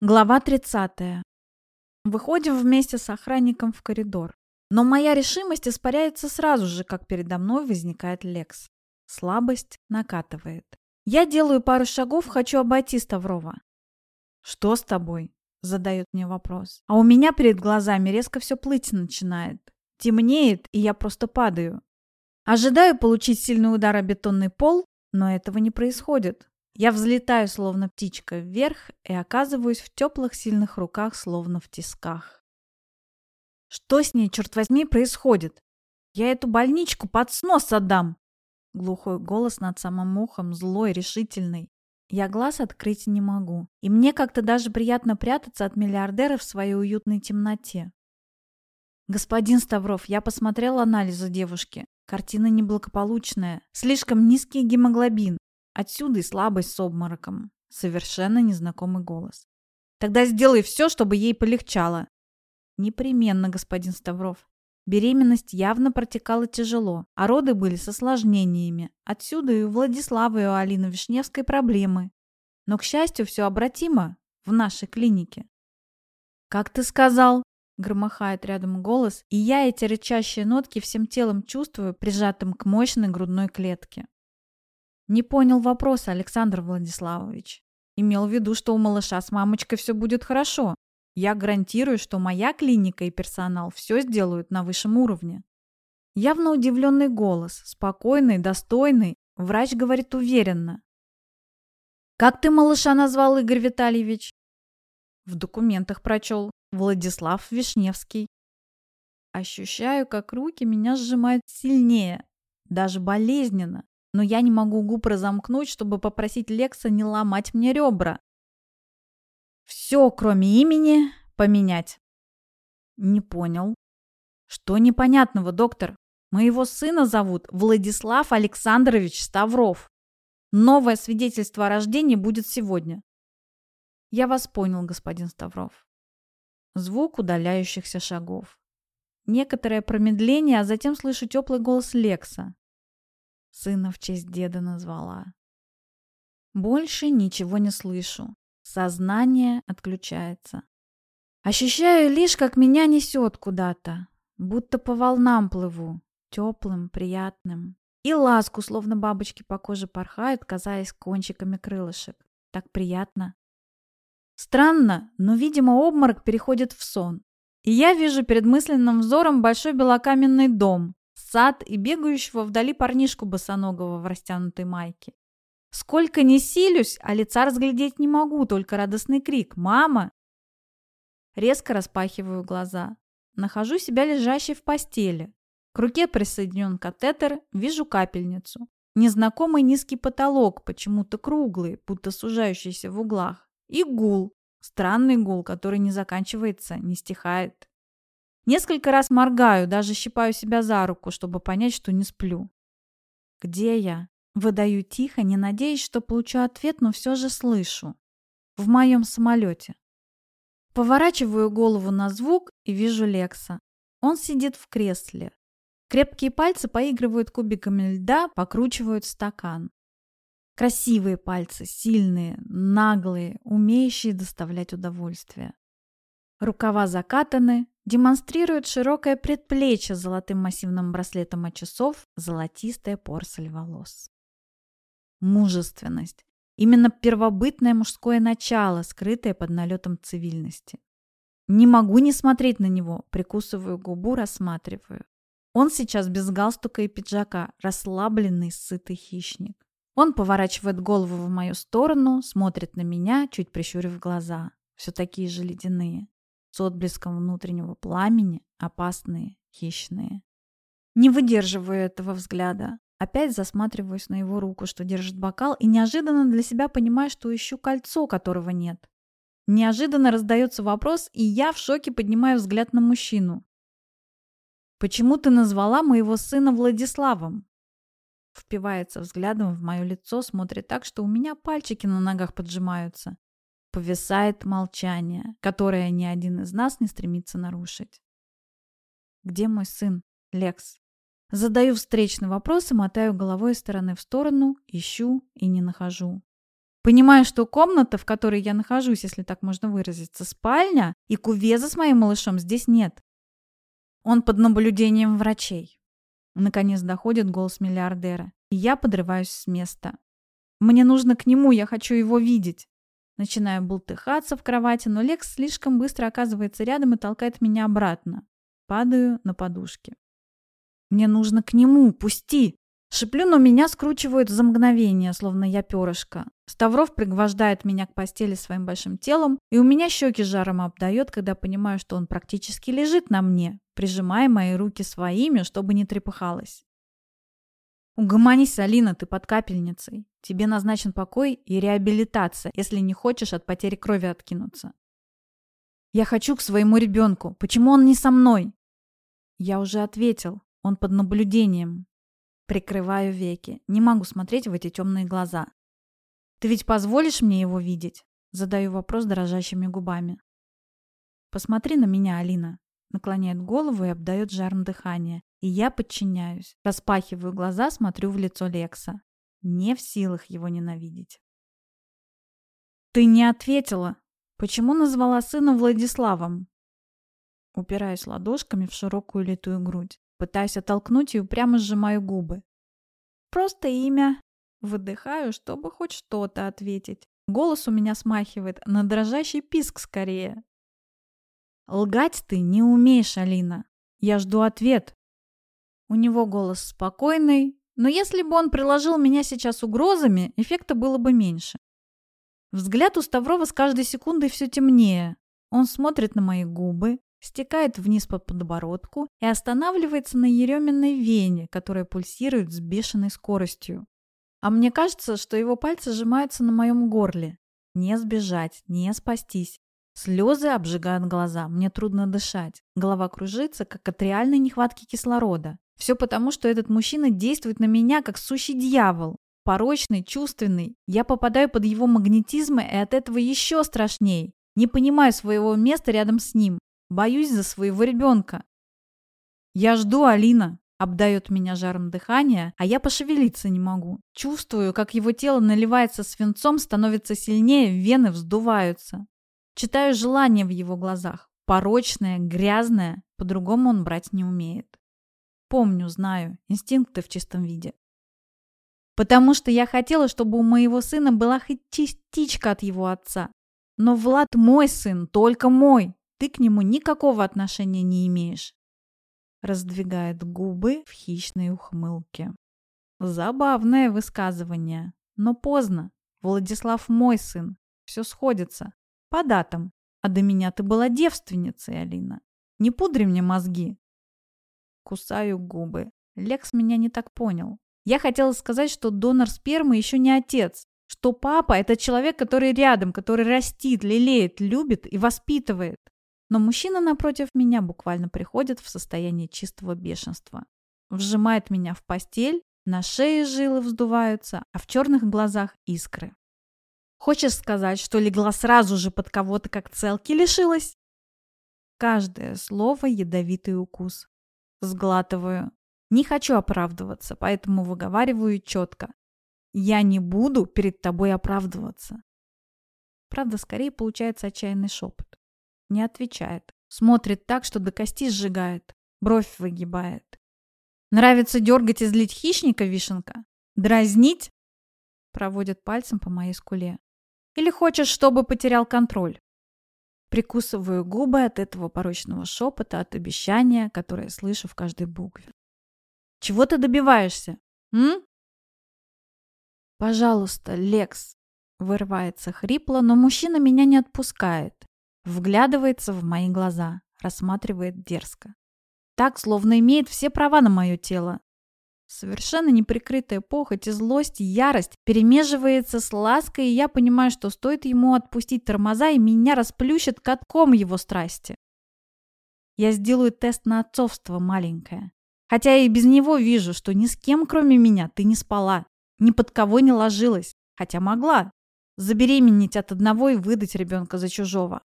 Глава 30. Выходим вместе с охранником в коридор. Но моя решимость испаряется сразу же, как передо мной возникает Лекс. Слабость накатывает. Я делаю пару шагов, хочу обойти Ставрова. «Что с тобой?» – задает мне вопрос. А у меня перед глазами резко все плыть начинает. Темнеет, и я просто падаю. Ожидаю получить сильный удар о бетонный пол, но этого не происходит. Я взлетаю, словно птичка, вверх и оказываюсь в теплых сильных руках, словно в тисках. Что с ней, черт возьми, происходит? Я эту больничку под снос отдам! Глухой голос над самым ухом, злой, решительный. Я глаз открыть не могу. И мне как-то даже приятно прятаться от миллиардера в своей уютной темноте. Господин Ставров, я посмотрел анализы девушки. Картина неблагополучная. Слишком низкий гемоглобин. Отсюда и слабость с обмороком. Совершенно незнакомый голос. Тогда сделай все, чтобы ей полегчало. Непременно, господин Ставров. Беременность явно протекала тяжело, а роды были с осложнениями. Отсюда и у Владислава и у Алины Вишневской проблемы. Но, к счастью, все обратимо в нашей клинике. «Как ты сказал?» – громыхает рядом голос, и я эти рычащие нотки всем телом чувствую, прижатым к мощной грудной клетке. Не понял вопроса, Александр Владиславович. Имел в виду, что у малыша с мамочкой все будет хорошо. Я гарантирую, что моя клиника и персонал все сделают на высшем уровне. Явно удивленный голос, спокойный, достойный. Врач говорит уверенно. «Как ты малыша назвал, Игорь Витальевич?» В документах прочел. Владислав Вишневский. Ощущаю, как руки меня сжимают сильнее, даже болезненно но я не могу губ разомкнуть, чтобы попросить Лекса не ломать мне ребра. Все, кроме имени, поменять. Не понял. Что непонятного, доктор? Моего сына зовут Владислав Александрович Ставров. Новое свидетельство о рождении будет сегодня. Я вас понял, господин Ставров. Звук удаляющихся шагов. Некоторое промедление, а затем слышу теплый голос Лекса. Сына в честь деда назвала. Больше ничего не слышу. Сознание отключается. Ощущаю лишь, как меня несет куда-то. Будто по волнам плыву. Теплым, приятным. И ласку, словно бабочки по коже порхают, казаясь кончиками крылышек. Так приятно. Странно, но, видимо, обморок переходит в сон. И я вижу перед мысленным взором большой белокаменный дом, сад и бегающего вдали парнишку босоногого в растянутой майке. Сколько не силюсь, а лица разглядеть не могу, только радостный крик «Мама!». Резко распахиваю глаза. Нахожу себя лежащей в постели. К руке присоединен катетер, вижу капельницу. Незнакомый низкий потолок, почему-то круглый, будто сужающийся в углах. И гул. Странный гул, который не заканчивается, не стихает. Несколько раз моргаю, даже щипаю себя за руку, чтобы понять, что не сплю. «Где я?» Выдаю тихо, не надеясь, что получу ответ, но все же слышу. В моем самолете. Поворачиваю голову на звук и вижу Лекса. Он сидит в кресле. Крепкие пальцы поигрывают кубиками льда, покручивают стакан. Красивые пальцы, сильные, наглые, умеющие доставлять удовольствие. Рукава закатаны, демонстрирует широкое предплечье с золотым массивным браслетом от часов, золотистая порсель волос. Мужественность. Именно первобытное мужское начало, скрытое под налетом цивильности. Не могу не смотреть на него, прикусываю губу, рассматриваю. Он сейчас без галстука и пиджака, расслабленный, сытый хищник. Он поворачивает голову в мою сторону, смотрит на меня, чуть прищурив глаза. Все такие же ледяные с отблеском внутреннего пламени, опасные, хищные. Не выдерживаю этого взгляда. Опять засматриваюсь на его руку, что держит бокал, и неожиданно для себя понимаю, что ищу кольцо, которого нет. Неожиданно раздается вопрос, и я в шоке поднимаю взгляд на мужчину. «Почему ты назвала моего сына Владиславом?» Впивается взглядом в мое лицо, смотрит так, что у меня пальчики на ногах поджимаются. Повисает молчание, которое ни один из нас не стремится нарушить. «Где мой сын, Лекс?» Задаю встречный вопрос и мотаю головой из стороны в сторону, ищу и не нахожу. Понимаю, что комната, в которой я нахожусь, если так можно выразиться, спальня, и кувеза с моим малышом здесь нет. Он под наблюдением врачей. Наконец доходит голос миллиардера, и я подрываюсь с места. Мне нужно к нему, я хочу его видеть. Начинаю бултыхаться в кровати, но Лекс слишком быстро оказывается рядом и толкает меня обратно. Падаю на подушке. Мне нужно к нему, пусти! Шиплю, но меня скручивают за мгновение, словно я перышко. Ставров пригвождает меня к постели своим большим телом, и у меня щеки жаром обдает, когда понимаю, что он практически лежит на мне, прижимая мои руки своими, чтобы не трепыхалось. Угомонись, Алина, ты под капельницей. Тебе назначен покой и реабилитация, если не хочешь от потери крови откинуться. Я хочу к своему ребенку. Почему он не со мной? Я уже ответил. Он под наблюдением. Прикрываю веки. Не могу смотреть в эти темные глаза. Ты ведь позволишь мне его видеть? Задаю вопрос дрожащими губами. Посмотри на меня, Алина. Наклоняет голову и обдает жаром дыхание. И я подчиняюсь. Распахиваю глаза, смотрю в лицо Лекса. Не в силах его ненавидеть. Ты не ответила. Почему назвала сына Владиславом? Упираюсь ладошками в широкую литую грудь. Пытаюсь оттолкнуть и упрямо сжимаю губы. Просто имя. Выдыхаю, чтобы хоть что-то ответить. Голос у меня смахивает на дрожащий писк скорее. Лгать ты не умеешь, Алина. Я жду ответ. У него голос спокойный, но если бы он приложил меня сейчас угрозами, эффекта было бы меньше. Взгляд у Ставрова с каждой секундой все темнее. Он смотрит на мои губы, стекает вниз по подбородку и останавливается на еременной вене, которая пульсирует с бешеной скоростью. А мне кажется, что его пальцы сжимаются на моем горле. Не сбежать, не спастись. Слезы обжигают глаза, мне трудно дышать. Голова кружится, как от реальной нехватки кислорода. Все потому, что этот мужчина действует на меня, как сущий дьявол. Порочный, чувственный. Я попадаю под его магнетизм, и от этого еще страшней. Не понимаю своего места рядом с ним. Боюсь за своего ребенка. Я жду Алина. Обдает меня жаром дыхания, а я пошевелиться не могу. Чувствую, как его тело наливается свинцом, становится сильнее, вены вздуваются. Читаю желание в его глазах. Порочное, грязное, по-другому он брать не умеет. Помню, знаю, инстинкты в чистом виде. Потому что я хотела, чтобы у моего сына была хоть частичка от его отца. Но Влад мой сын, только мой. Ты к нему никакого отношения не имеешь. Раздвигает губы в хищной ухмылке. Забавное высказывание. Но поздно. Владислав мой сын. Все сходится. По датам. А до меня ты была девственницей, Алина. Не пудри мне мозги. Кусаю губы. Лекс меня не так понял. Я хотела сказать, что донор спермы еще не отец. Что папа – это человек, который рядом, который растит, лелеет, любит и воспитывает. Но мужчина напротив меня буквально приходит в состояние чистого бешенства. Вжимает меня в постель, на шее жилы вздуваются, а в черных глазах искры. Хочешь сказать, что легла сразу же под кого-то, как целки лишилась? Каждое слово – ядовитый укус. Сглатываю. Не хочу оправдываться, поэтому выговариваю четко. Я не буду перед тобой оправдываться. Правда, скорее получается отчаянный шепот. Не отвечает. Смотрит так, что до кости сжигает. Бровь выгибает. Нравится дергать и злить хищника, вишенка? Дразнить? Проводит пальцем по моей скуле. Или хочешь, чтобы потерял контроль? Прикусываю губы от этого порочного шепота, от обещания, которое слышу в каждой букве. Чего ты добиваешься? М? Пожалуйста, Лекс. Вырывается хрипло, но мужчина меня не отпускает. Вглядывается в мои глаза, рассматривает дерзко. Так, словно имеет все права на мое тело. Совершенно неприкрытая похоть и злость, ярость перемеживается с лаской, и я понимаю, что стоит ему отпустить тормоза, и меня расплющит катком его страсти. Я сделаю тест на отцовство, маленькая. Хотя и без него вижу, что ни с кем, кроме меня, ты не спала, ни под кого не ложилась, хотя могла. Забеременеть от одного и выдать ребенка за чужого.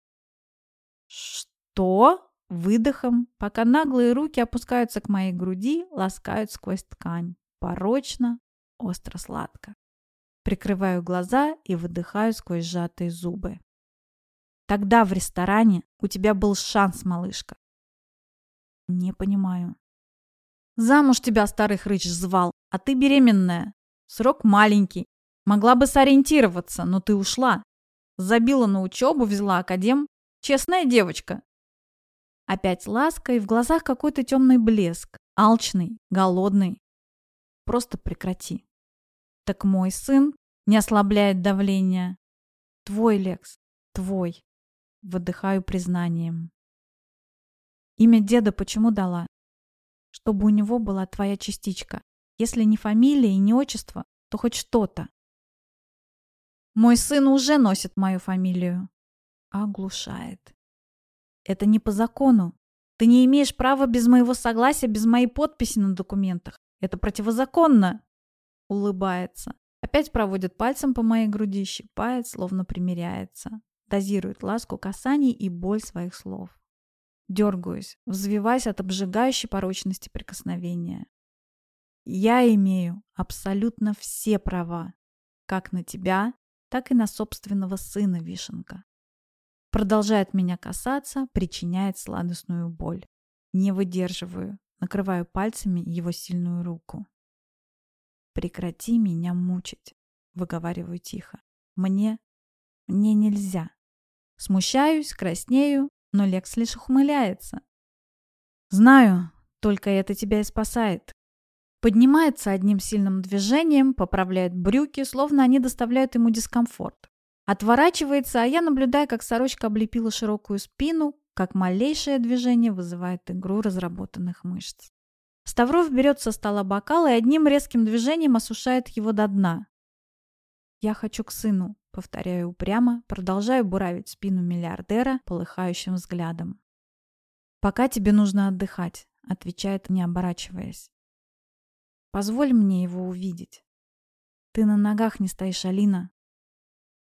«Что?» Выдохом, пока наглые руки опускаются к моей груди, ласкают сквозь ткань. Порочно, остро-сладко. Прикрываю глаза и выдыхаю сквозь сжатые зубы. Тогда в ресторане у тебя был шанс, малышка. Не понимаю. Замуж тебя старый хрыч звал, а ты беременная. Срок маленький. Могла бы сориентироваться, но ты ушла. Забила на учебу, взяла академ. Честная девочка. Опять ласка и в глазах какой-то темный блеск. Алчный, голодный. Просто прекрати. Так мой сын не ослабляет давление. Твой, Лекс, твой. Выдыхаю признанием. Имя деда почему дала? Чтобы у него была твоя частичка. Если не фамилия и не отчество, то хоть что-то. Мой сын уже носит мою фамилию. Оглушает. Это не по закону. Ты не имеешь права без моего согласия, без моей подписи на документах. Это противозаконно. Улыбается. Опять проводит пальцем по моей груди, щипает, словно примиряется. Дозирует ласку касаний и боль своих слов. Дергаюсь, взвиваясь от обжигающей порочности прикосновения. Я имею абсолютно все права. Как на тебя, так и на собственного сына Вишенка. Продолжает меня касаться, причиняет сладостную боль. Не выдерживаю, накрываю пальцами его сильную руку. «Прекрати меня мучить», — выговариваю тихо. «Мне... мне нельзя». Смущаюсь, краснею, но Лекс лишь ухмыляется. «Знаю, только это тебя и спасает». Поднимается одним сильным движением, поправляет брюки, словно они доставляют ему дискомфорт. Отворачивается, а я наблюдаю, как сорочка облепила широкую спину, как малейшее движение вызывает игру разработанных мышц. Ставров берет со стола бокал и одним резким движением осушает его до дна. «Я хочу к сыну», — повторяю упрямо, продолжаю буравить спину миллиардера полыхающим взглядом. «Пока тебе нужно отдыхать», — отвечает, не оборачиваясь. «Позволь мне его увидеть. Ты на ногах не стоишь, Алина».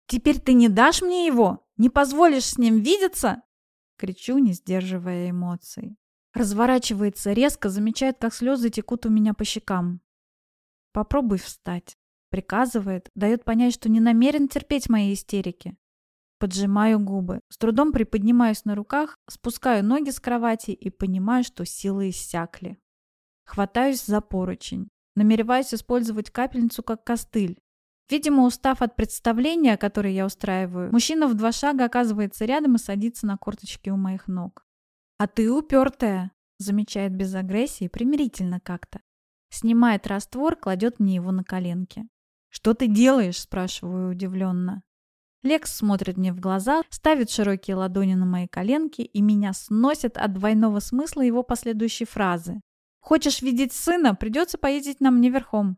«Теперь ты не дашь мне его? Не позволишь с ним видеться?» Кричу, не сдерживая эмоций. Разворачивается резко, замечает, как слезы текут у меня по щекам. «Попробуй встать», — приказывает, дает понять, что не намерен терпеть мои истерики. Поджимаю губы, с трудом приподнимаюсь на руках, спускаю ноги с кровати и понимаю, что силы иссякли. Хватаюсь за поручень, намереваюсь использовать капельницу как костыль. Видимо, устав от представления, которое я устраиваю, мужчина в два шага оказывается рядом и садится на корточки у моих ног. «А ты упертая», — замечает без агрессии, примирительно как-то. Снимает раствор, кладет мне его на коленки. «Что ты делаешь?» – спрашиваю удивленно. Лекс смотрит мне в глаза, ставит широкие ладони на мои коленки и меня сносит от двойного смысла его последующей фразы. «Хочешь видеть сына? Придется поездить на мне верхом».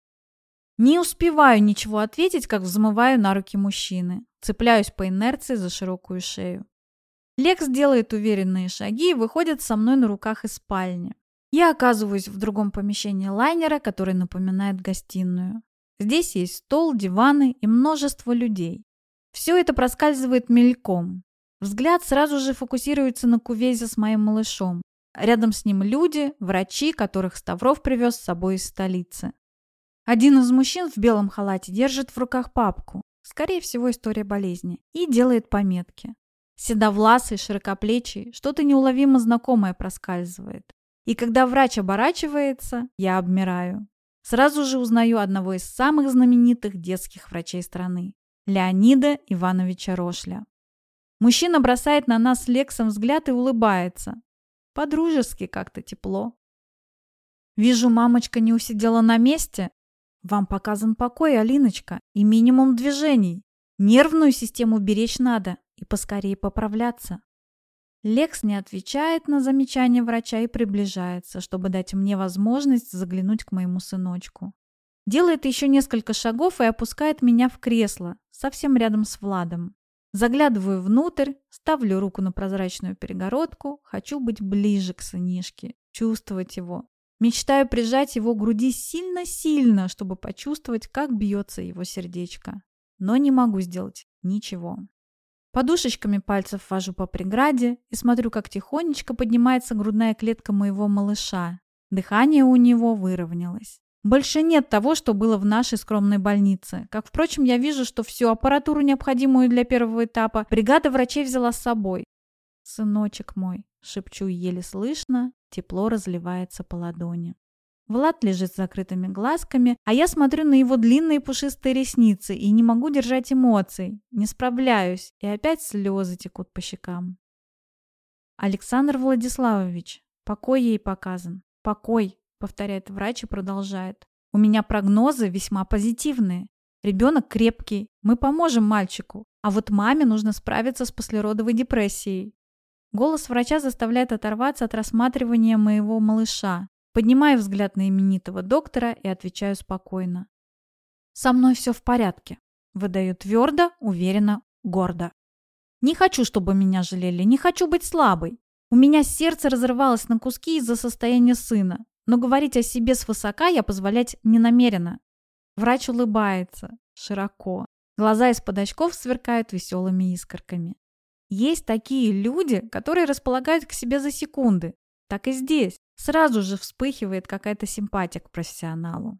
Не успеваю ничего ответить, как взмываю на руки мужчины. Цепляюсь по инерции за широкую шею. Лекс делает уверенные шаги и выходит со мной на руках из спальни. Я оказываюсь в другом помещении лайнера, который напоминает гостиную. Здесь есть стол, диваны и множество людей. Все это проскальзывает мельком. Взгляд сразу же фокусируется на кувезе с моим малышом. Рядом с ним люди, врачи, которых Ставров привез с собой из столицы. Один из мужчин в белом халате держит в руках папку, скорее всего история болезни, и делает пометки. Седовласый, широкоплечий, что-то неуловимо знакомое проскальзывает. И когда врач оборачивается, я обмираю. Сразу же узнаю одного из самых знаменитых детских врачей страны – Леонида Ивановича Рошля. Мужчина бросает на нас Лексом взгляд и улыбается. По-дружески как-то тепло. Вижу, мамочка не усидела на месте. Вам показан покой, Алиночка, и минимум движений. Нервную систему беречь надо, и поскорее поправляться. Лекс не отвечает на замечание врача и приближается, чтобы дать мне возможность заглянуть к моему сыночку. Делает еще несколько шагов и опускает меня в кресло, совсем рядом с Владом. Заглядываю внутрь, ставлю руку на прозрачную перегородку, хочу быть ближе к сынишке, чувствовать его. Мечтаю прижать его к груди сильно-сильно, чтобы почувствовать, как бьется его сердечко. Но не могу сделать ничего. Подушечками пальцев вожу по преграде и смотрю, как тихонечко поднимается грудная клетка моего малыша. Дыхание у него выровнялось. Больше нет того, что было в нашей скромной больнице. Как, впрочем, я вижу, что всю аппаратуру, необходимую для первого этапа, бригада врачей взяла с собой. «Сыночек мой», — шепчу еле слышно, тепло разливается по ладони. Влад лежит с закрытыми глазками, а я смотрю на его длинные пушистые ресницы и не могу держать эмоций. Не справляюсь, и опять слезы текут по щекам. Александр Владиславович, покой ей показан. Покой, повторяет врач и продолжает. У меня прогнозы весьма позитивные. Ребенок крепкий, мы поможем мальчику, а вот маме нужно справиться с послеродовой депрессией. Голос врача заставляет оторваться от рассматривания моего малыша. Поднимаю взгляд на именитого доктора и отвечаю спокойно. «Со мной все в порядке», – выдаю твердо, уверенно, гордо. Не хочу, чтобы меня жалели, не хочу быть слабой. У меня сердце разрывалось на куски из-за состояния сына, но говорить о себе свысока я позволять не намерена. Врач улыбается, широко. Глаза из-под очков сверкают веселыми искорками. Есть такие люди, которые располагают к себе за секунды. Так и здесь. Сразу же вспыхивает какая-то симпатия к профессионалу.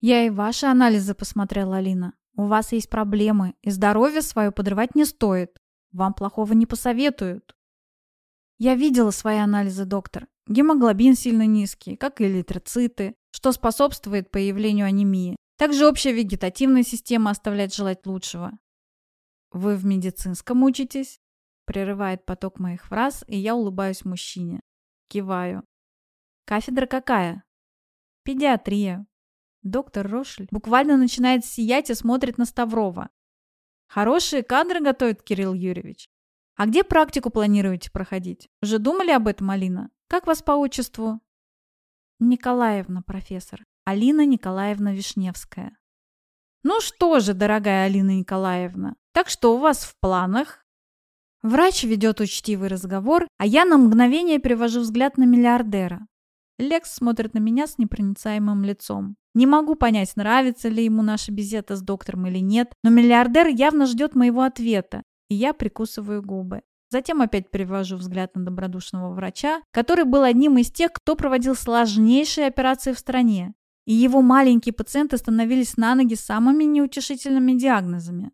Я и ваши анализы посмотрела, Алина. У вас есть проблемы, и здоровье свое подрывать не стоит. Вам плохого не посоветуют. Я видела свои анализы, доктор. Гемоглобин сильно низкий, как и эритроциты, что способствует появлению анемии. Также общая вегетативная система оставляет желать лучшего. Вы в медицинском учитесь? Прерывает поток моих фраз, и я улыбаюсь мужчине. Киваю. Кафедра какая? Педиатрия. Доктор Рошль буквально начинает сиять и смотрит на Ставрова. Хорошие кадры готовит Кирилл Юрьевич. А где практику планируете проходить? Уже думали об этом, Алина? Как вас по отчеству? Николаевна, профессор. Алина Николаевна Вишневская. Ну что же, дорогая Алина Николаевна, так что у вас в планах? Врач ведет учтивый разговор, а я на мгновение перевожу взгляд на миллиардера. Лекс смотрит на меня с непроницаемым лицом. Не могу понять, нравится ли ему наша беседа с доктором или нет, но миллиардер явно ждет моего ответа, и я прикусываю губы. Затем опять перевожу взгляд на добродушного врача, который был одним из тех, кто проводил сложнейшие операции в стране. И его маленькие пациенты становились на ноги самыми неутешительными диагнозами.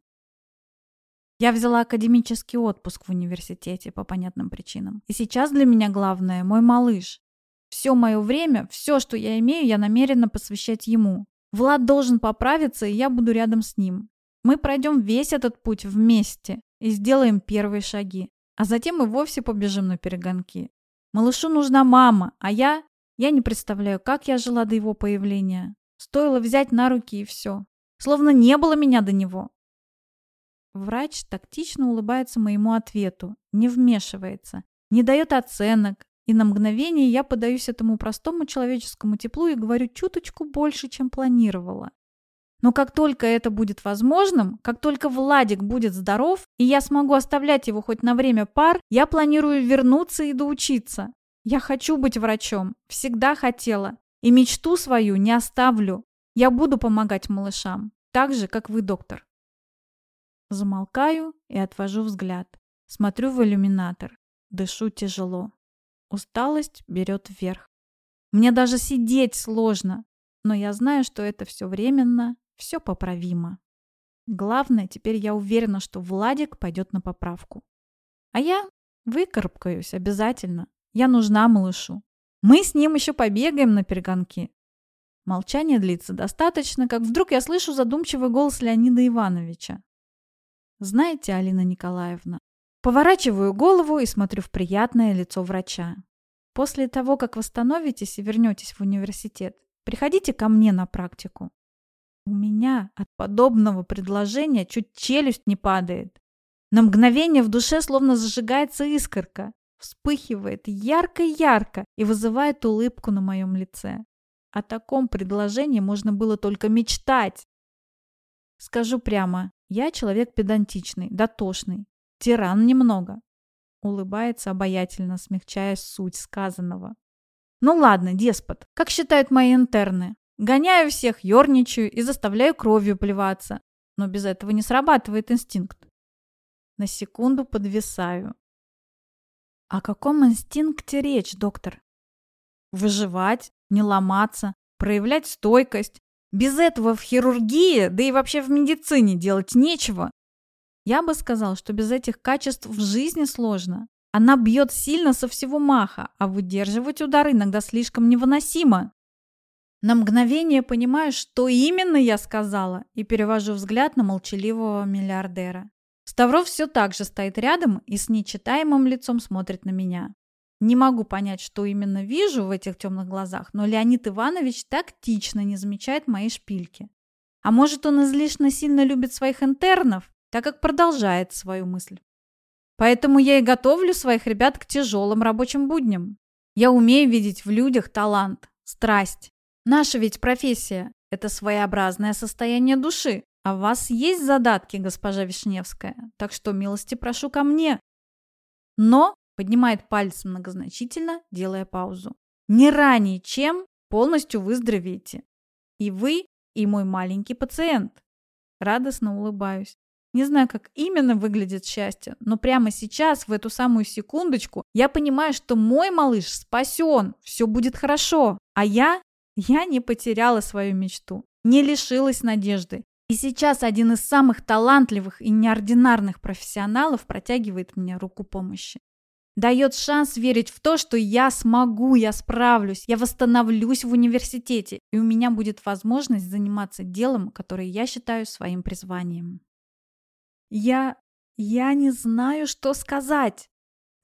Я взяла академический отпуск в университете по понятным причинам. И сейчас для меня главное – мой малыш. Все мое время, все, что я имею, я намерена посвящать ему. Влад должен поправиться, и я буду рядом с ним. Мы пройдем весь этот путь вместе и сделаем первые шаги. А затем и вовсе побежим на перегонки. Малышу нужна мама, а я... Я не представляю, как я жила до его появления. Стоило взять на руки и все. Словно не было меня до него. Врач тактично улыбается моему ответу, не вмешивается, не дает оценок, и на мгновение я подаюсь этому простому человеческому теплу и говорю чуточку больше, чем планировала. Но как только это будет возможным, как только Владик будет здоров, и я смогу оставлять его хоть на время пар, я планирую вернуться и доучиться. Я хочу быть врачом, всегда хотела. И мечту свою не оставлю. Я буду помогать малышам, так же, как вы, доктор. Замолкаю и отвожу взгляд. Смотрю в иллюминатор. Дышу тяжело. Усталость берет вверх. Мне даже сидеть сложно, но я знаю, что это все временно, все поправимо. Главное, теперь я уверена, что Владик пойдет на поправку. А я выкарабкаюсь обязательно. Я нужна малышу. Мы с ним еще побегаем на перегонки. Молчание длится достаточно, как вдруг я слышу задумчивый голос Леонида Ивановича. Знаете, Алина Николаевна, Поворачиваю голову и смотрю в приятное лицо врача. После того, как восстановитесь и вернетесь в университет, приходите ко мне на практику. У меня от подобного предложения чуть челюсть не падает. На мгновение в душе словно зажигается искорка, вспыхивает ярко-ярко и вызывает улыбку на моем лице. О таком предложении можно было только мечтать. Скажу прямо, я человек педантичный, дотошный, Тиран немного. Улыбается обаятельно, смягчая суть сказанного. Ну ладно, деспот, как считают мои интерны. Гоняю всех, ерничаю и заставляю кровью плеваться. Но без этого не срабатывает инстинкт. На секунду подвисаю. О каком инстинкте речь, доктор? Выживать, не ломаться, проявлять стойкость. Без этого в хирургии, да и вообще в медицине делать нечего. Я бы сказал, что без этих качеств в жизни сложно. Она бьет сильно со всего маха, а выдерживать удар иногда слишком невыносимо. На мгновение понимаю, что именно я сказала, и перевожу взгляд на молчаливого миллиардера. Ставров все так же стоит рядом и с нечитаемым лицом смотрит на меня. Не могу понять, что именно вижу в этих темных глазах, но Леонид Иванович тактично не замечает мои шпильки. А может, он излишне сильно любит своих интернов, так как продолжает свою мысль. Поэтому я и готовлю своих ребят к тяжелым рабочим будням. Я умею видеть в людях талант, страсть. Наша ведь профессия – это своеобразное состояние души. А у вас есть задатки, госпожа Вишневская, так что милости прошу ко мне. Но поднимает палец многозначительно, делая паузу. Не ранее, чем полностью выздоровеете. И вы, и мой маленький пациент. Радостно улыбаюсь. Не знаю, как именно выглядит счастье, но прямо сейчас, в эту самую секундочку, я понимаю, что мой малыш спасен, все будет хорошо. А я, я не потеряла свою мечту, не лишилась надежды. И сейчас один из самых талантливых и неординарных профессионалов протягивает мне руку помощи. Дает шанс верить в то, что я смогу, я справлюсь, я восстановлюсь в университете, и у меня будет возможность заниматься делом, которое я считаю своим призванием. Я... я не знаю, что сказать.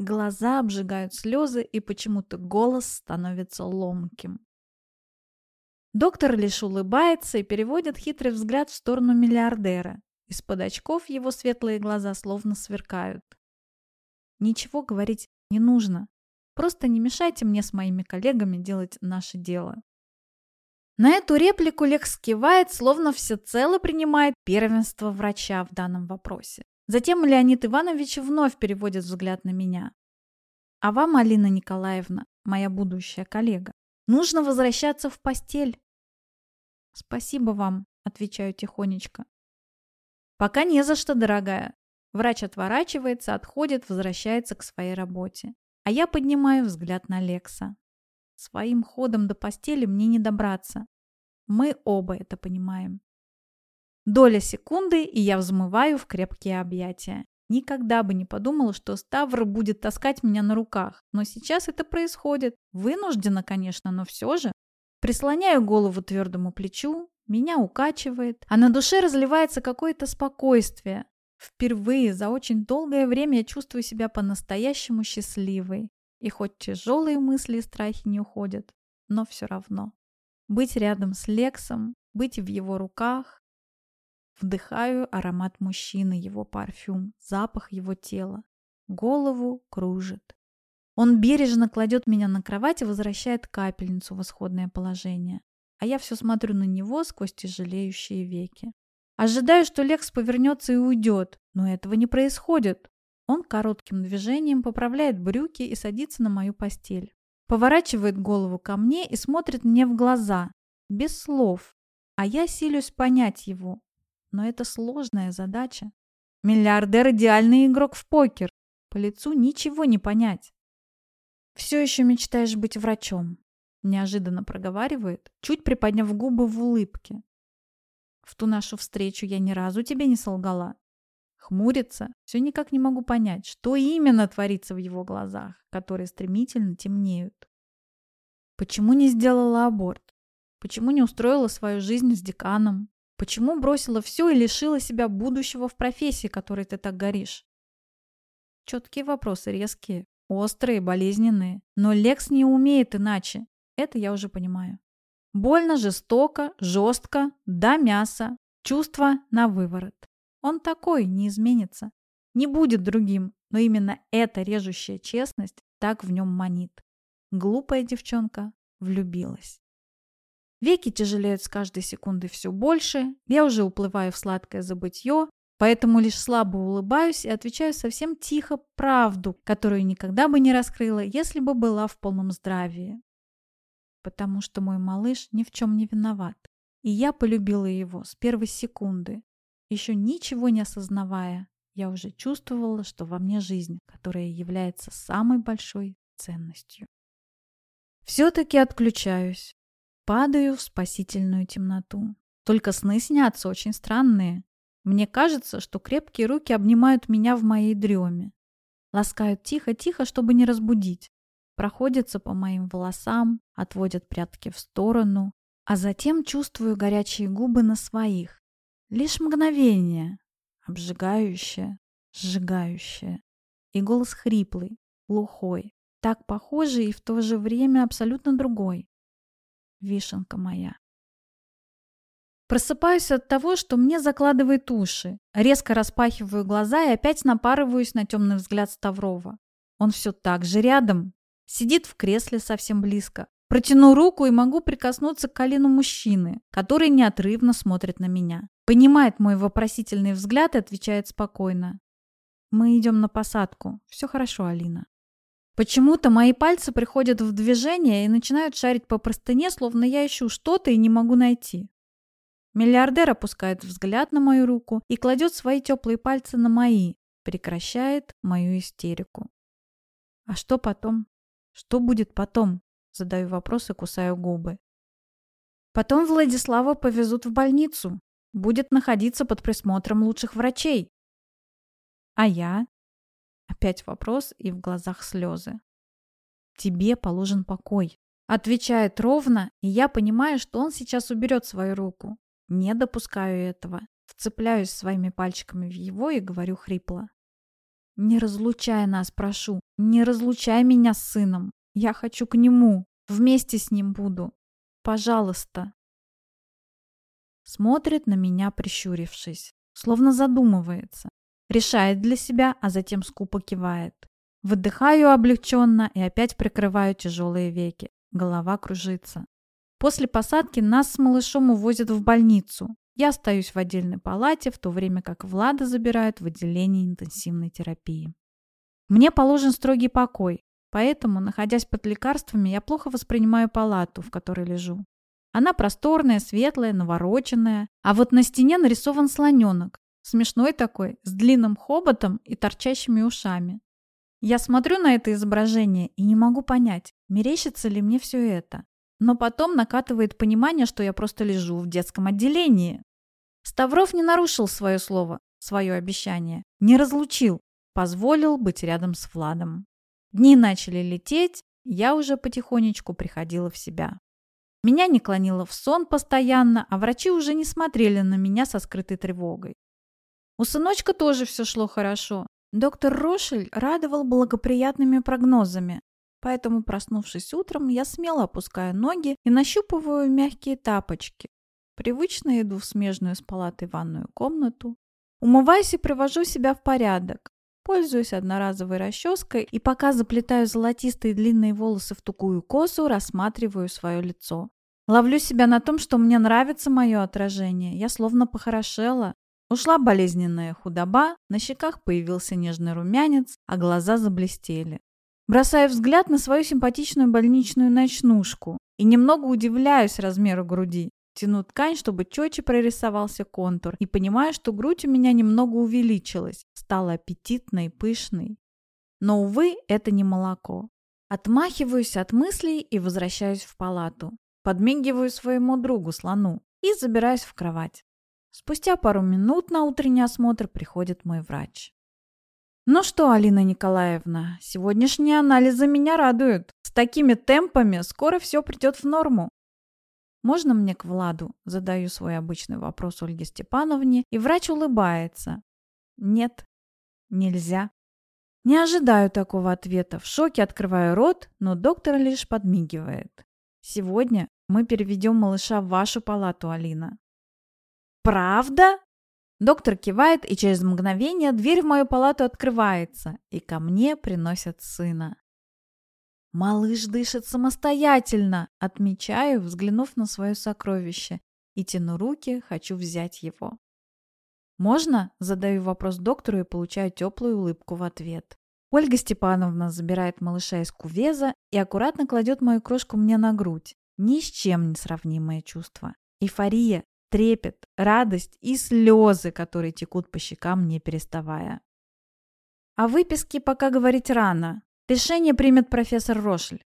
Глаза обжигают слезы, и почему-то голос становится ломким. Доктор лишь улыбается и переводит хитрый взгляд в сторону миллиардера. Из-под очков его светлые глаза словно сверкают. Ничего говорить не нужно. Просто не мешайте мне с моими коллегами делать наше дело. На эту реплику Лекс кивает, словно всецело принимает первенство врача в данном вопросе. Затем Леонид Иванович вновь переводит взгляд на меня. А вам, Алина Николаевна, моя будущая коллега, нужно возвращаться в постель. Спасибо вам, отвечаю тихонечко. Пока не за что, дорогая. Врач отворачивается, отходит, возвращается к своей работе. А я поднимаю взгляд на Лекса. Своим ходом до постели мне не добраться. Мы оба это понимаем. Доля секунды, и я взмываю в крепкие объятия. Никогда бы не подумала, что Ставр будет таскать меня на руках. Но сейчас это происходит. Вынуждена, конечно, но все же. Прислоняю голову твердому плечу, меня укачивает, а на душе разливается какое-то спокойствие. Впервые за очень долгое время я чувствую себя по-настоящему счастливой. И хоть тяжелые мысли и страхи не уходят, но все равно. Быть рядом с Лексом, быть в его руках. Вдыхаю аромат мужчины, его парфюм, запах его тела. Голову кружит. Он бережно кладет меня на кровать и возвращает капельницу в исходное положение. А я все смотрю на него сквозь тяжелеющие веки. Ожидаю, что Лекс повернется и уйдет, но этого не происходит. Он коротким движением поправляет брюки и садится на мою постель. Поворачивает голову ко мне и смотрит мне в глаза, без слов. А я силюсь понять его. Но это сложная задача. Миллиардер – идеальный игрок в покер. По лицу ничего не понять. «Все еще мечтаешь быть врачом?» Неожиданно проговаривает, чуть приподняв губы в улыбке. «В ту нашу встречу я ни разу тебе не солгала. Хмурится, все никак не могу понять, что именно творится в его глазах, которые стремительно темнеют. Почему не сделала аборт? Почему не устроила свою жизнь с деканом? Почему бросила все и лишила себя будущего в профессии, которой ты так горишь? Четкие вопросы, резкие, острые, болезненные. Но Лекс не умеет иначе. Это я уже понимаю. Больно, жестоко, жестко, до мяса. Чувство на выворот. Он такой, не изменится. Не будет другим, но именно эта режущая честность так в нем манит. Глупая девчонка влюбилась. Веки тяжелеют с каждой секундой все больше, я уже уплываю в сладкое забытье, поэтому лишь слабо улыбаюсь и отвечаю совсем тихо правду, которую никогда бы не раскрыла, если бы была в полном здравии. Потому что мой малыш ни в чем не виноват, и я полюбила его с первой секунды, еще ничего не осознавая, я уже чувствовала, что во мне жизнь, которая является самой большой ценностью. Все-таки отключаюсь. Падаю в спасительную темноту. Только сны снятся очень странные. Мне кажется, что крепкие руки обнимают меня в моей дреме. Ласкают тихо-тихо, чтобы не разбудить. Проходятся по моим волосам, отводят прятки в сторону, а затем чувствую горячие губы на своих. Лишь мгновение, обжигающее, сжигающее. И голос хриплый, глухой, так похожий и в то же время абсолютно другой. Вишенка моя. Просыпаюсь от того, что мне закладывает уши. Резко распахиваю глаза и опять напарываюсь на темный взгляд Ставрова. Он все так же рядом. Сидит в кресле совсем близко. Протяну руку и могу прикоснуться к колену мужчины, который неотрывно смотрит на меня. Понимает мой вопросительный взгляд и отвечает спокойно. Мы идем на посадку. Все хорошо, Алина. Почему-то мои пальцы приходят в движение и начинают шарить по простыне, словно я ищу что-то и не могу найти. Миллиардер опускает взгляд на мою руку и кладет свои теплые пальцы на мои, прекращает мою истерику. А что потом? Что будет потом? Задаю вопрос и кусаю губы. Потом Владислава повезут в больницу. Будет находиться под присмотром лучших врачей. А я? Опять вопрос и в глазах слезы. Тебе положен покой. Отвечает ровно, и я понимаю, что он сейчас уберет свою руку. Не допускаю этого. Вцепляюсь своими пальчиками в его и говорю хрипло. «Не разлучай нас, прошу. Не разлучай меня с сыном. Я хочу к нему. Вместе с ним буду. Пожалуйста». Смотрит на меня, прищурившись, словно задумывается. Решает для себя, а затем скупо кивает. Выдыхаю облегченно и опять прикрываю тяжелые веки. Голова кружится. После посадки нас с малышом увозят в больницу. Я остаюсь в отдельной палате, в то время как Влада забирают в отделение интенсивной терапии. Мне положен строгий покой, поэтому, находясь под лекарствами, я плохо воспринимаю палату, в которой лежу. Она просторная, светлая, навороченная, а вот на стене нарисован слоненок, смешной такой, с длинным хоботом и торчащими ушами. Я смотрю на это изображение и не могу понять, мерещится ли мне все это. Но потом накатывает понимание, что я просто лежу в детском отделении. Ставров не нарушил свое слово, свое обещание, не разлучил, позволил быть рядом с Владом. Дни начали лететь, я уже потихонечку приходила в себя. Меня не клонило в сон постоянно, а врачи уже не смотрели на меня со скрытой тревогой. У сыночка тоже все шло хорошо. Доктор Рошель радовал благоприятными прогнозами, Поэтому, проснувшись утром, я смело опускаю ноги и нащупываю мягкие тапочки. Привычно иду в смежную с палатой ванную комнату. Умываюсь и привожу себя в порядок. Пользуюсь одноразовой расческой и пока заплетаю золотистые длинные волосы в тугую косу, рассматриваю свое лицо. Ловлю себя на том, что мне нравится мое отражение. Я словно похорошела. Ушла болезненная худоба, на щеках появился нежный румянец, а глаза заблестели. Бросаю взгляд на свою симпатичную больничную ночнушку и немного удивляюсь размеру груди. Тяну ткань, чтобы четче прорисовался контур, и понимаю, что грудь у меня немного увеличилась, стала аппетитной, пышной. Но, увы, это не молоко. Отмахиваюсь от мыслей и возвращаюсь в палату. Подмигиваю своему другу, слону, и забираюсь в кровать. Спустя пару минут на утренний осмотр приходит мой врач. Ну что, Алина Николаевна, сегодняшние анализы меня радуют. С такими темпами скоро все придет в норму. Можно мне к Владу? Задаю свой обычный вопрос Ольге Степановне, и врач улыбается. Нет, нельзя. Не ожидаю такого ответа. В шоке открываю рот, но доктор лишь подмигивает. Сегодня мы переведем малыша в вашу палату, Алина. Правда? Доктор кивает, и через мгновение дверь в мою палату открывается, и ко мне приносят сына. Малыш дышит самостоятельно, отмечаю, взглянув на свое сокровище, и тяну руки, хочу взять его. «Можно?» – задаю вопрос доктору и получаю теплую улыбку в ответ. Ольга Степановна забирает малыша из кувеза и аккуратно кладет мою крошку мне на грудь. Ни с чем не сравнимое чувство. Эйфория, трепет, радость и слезы, которые текут по щекам, не переставая. О выписке пока говорить рано. Решение примет профессор Рошль.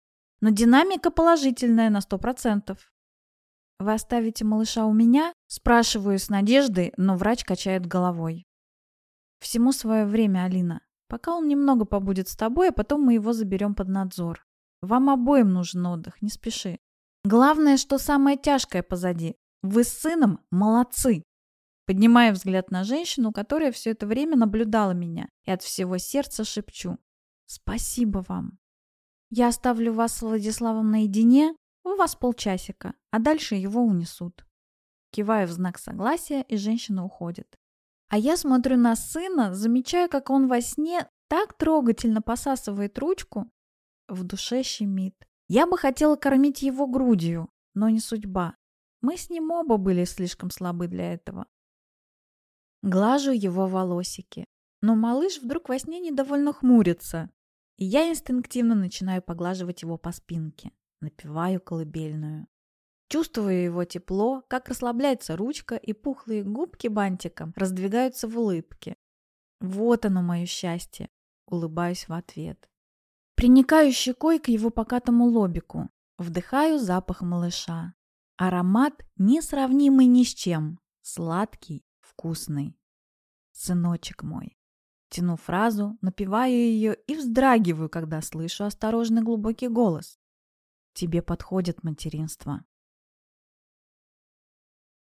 Но динамика положительная на 100%. Вы оставите малыша у меня? Спрашиваю с надеждой, но врач качает головой. Всему свое время, Алина. Пока он немного побудет с тобой, а потом мы его заберем под надзор. Вам обоим нужен отдых, не спеши. Главное, что самое тяжкое позади. Вы с сыном молодцы. Поднимаю взгляд на женщину, которая все это время наблюдала меня, и от всего сердца шепчу. Спасибо вам. Я оставлю вас с Владиславом наедине, у вас полчасика, а дальше его унесут. Киваю в знак согласия, и женщина уходит. А я смотрю на сына, замечаю, как он во сне так трогательно посасывает ручку. В душе щемит. Я бы хотела кормить его грудью, но не судьба. Мы с ним оба были слишком слабы для этого. Глажу его волосики. Но малыш вдруг во сне недовольно хмурится. И я инстинктивно начинаю поглаживать его по спинке. Напеваю колыбельную. Чувствую его тепло, как расслабляется ручка, и пухлые губки бантиком раздвигаются в улыбке. Вот оно мое счастье. Улыбаюсь в ответ. Приникаю щекой к его покатому лобику. Вдыхаю запах малыша. Аромат несравнимый ни с чем. Сладкий, вкусный. Сыночек мой. Тяну фразу, напеваю ее и вздрагиваю, когда слышу осторожный глубокий голос. Тебе подходит материнство.